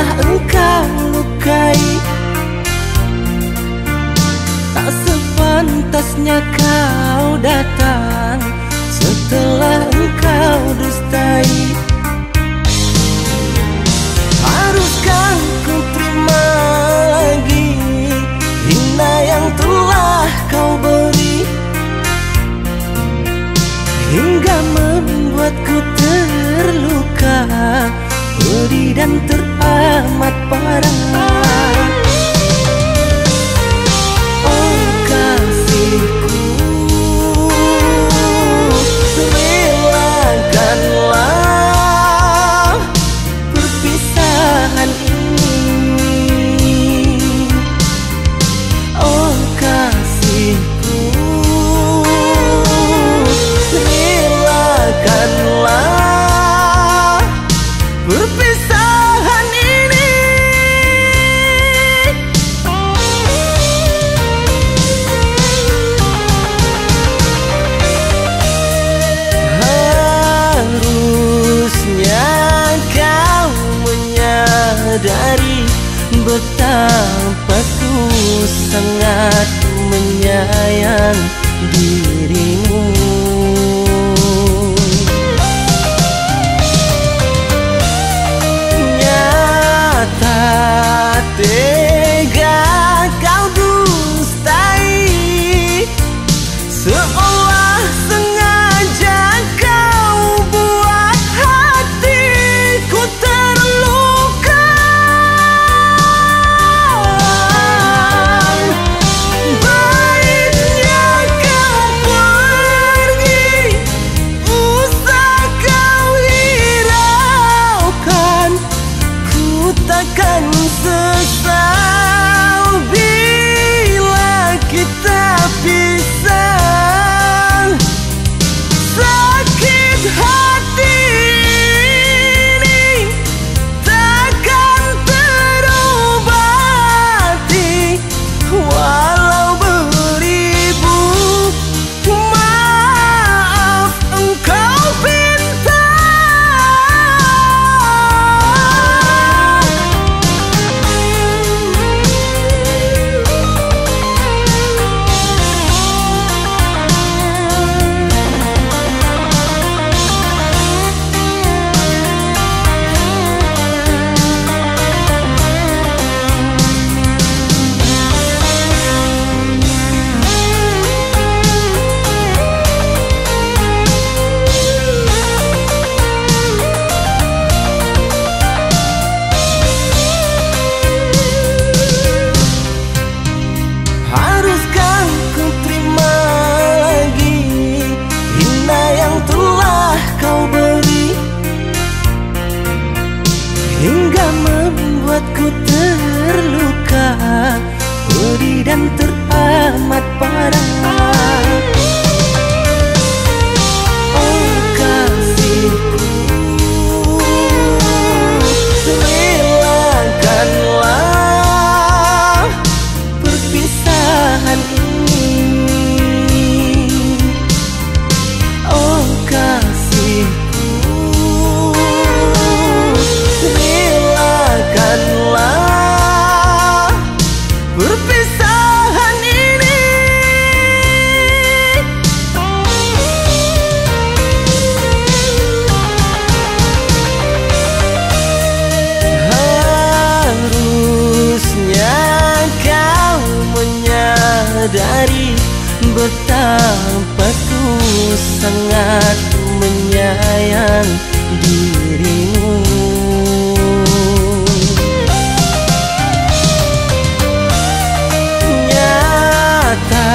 Engkau lukai. Tak sepantasnya kau datang Setelah engkau dustai. Haruskah ku terima lagi Hina yang telah kau beri? Hingga membuatku terluka Pedih dan teramat parah betapa ku sangat menyayang dirimu. Nyata tega kau dustai. Seolah membuatku terluka. Pedih dan teramat parah menyadari Betapa ku sangat menyayang dirimu. Nyata